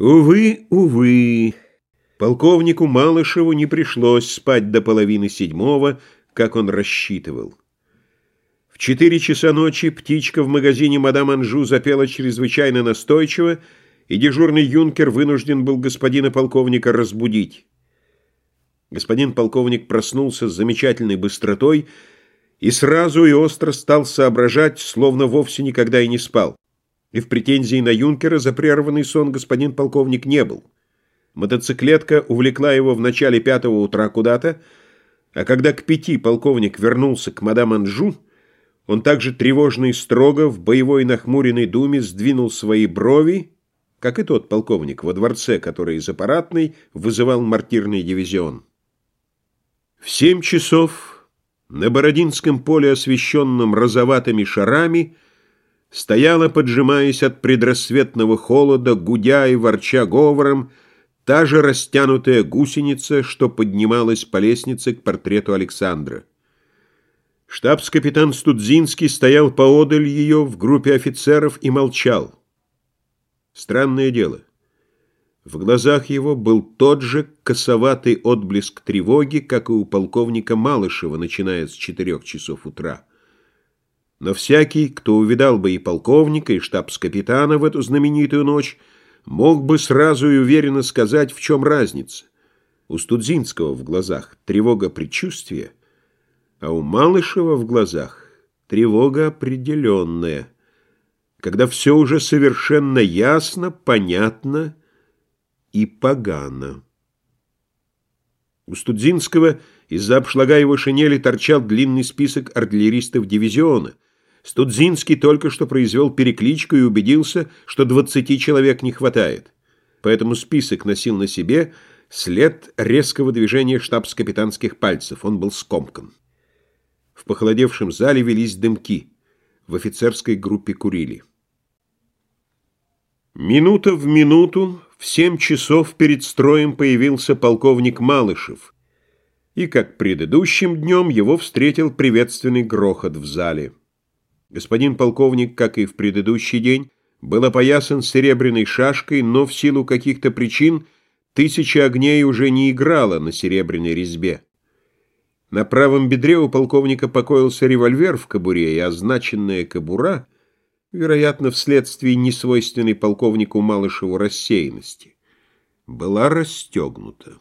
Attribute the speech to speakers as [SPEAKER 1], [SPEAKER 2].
[SPEAKER 1] Увы, увы, полковнику Малышеву не пришлось спать до половины седьмого, как он рассчитывал. В четыре часа ночи птичка в магазине мадам Анжу запела чрезвычайно настойчиво, и дежурный юнкер вынужден был господина полковника разбудить. Господин полковник проснулся с замечательной быстротой и сразу и остро стал соображать, словно вовсе никогда и не спал и в претензии на юнкера за прерванный сон господин полковник не был. Мотоциклетка увлекла его в начале пятого утра куда-то, а когда к пяти полковник вернулся к мадам Анжу, он также тревожно и строго в боевой нахмуренной думе сдвинул свои брови, как и тот полковник во дворце, который из аппаратной вызывал мартирный дивизион. В семь часов на Бородинском поле, освещенном розоватыми шарами, стояла, поджимаясь от предрассветного холода, гудя и ворча говором, та же растянутая гусеница, что поднималась по лестнице к портрету Александра. Штабс-капитан Студзинский стоял поодаль ее в группе офицеров и молчал. Странное дело. В глазах его был тот же косоватый отблеск тревоги, как и у полковника Малышева, начиная с четырех часов утра. Но всякий, кто увидал бы и полковника, и штабс-капитана в эту знаменитую ночь, мог бы сразу и уверенно сказать, в чем разница. У Студзинского в глазах тревога предчувствия, а у Малышева в глазах тревога определенная, когда все уже совершенно ясно, понятно и погано. У Студзинского из-за обшлага его шинели торчал длинный список артиллеристов дивизиона — Студзинский только что произвел перекличку и убедился, что двадцати человек не хватает. Поэтому список носил на себе след резкого движения штабс-капитанских пальцев. Он был скомкан. В похолодевшем зале велись дымки. В офицерской группе курили. Минута в минуту в семь часов перед строем появился полковник Малышев, и, как предыдущим днем, его встретил приветственный грохот в зале. Господин полковник, как и в предыдущий день, был опоясан серебряной шашкой, но в силу каких-то причин тысяча огней уже не играла на серебряной резьбе. На правом бедре у полковника покоился револьвер в кобуре, и означенная кобура, вероятно, вследствие несвойственной полковнику Малышеву рассеянности, была расстегнута.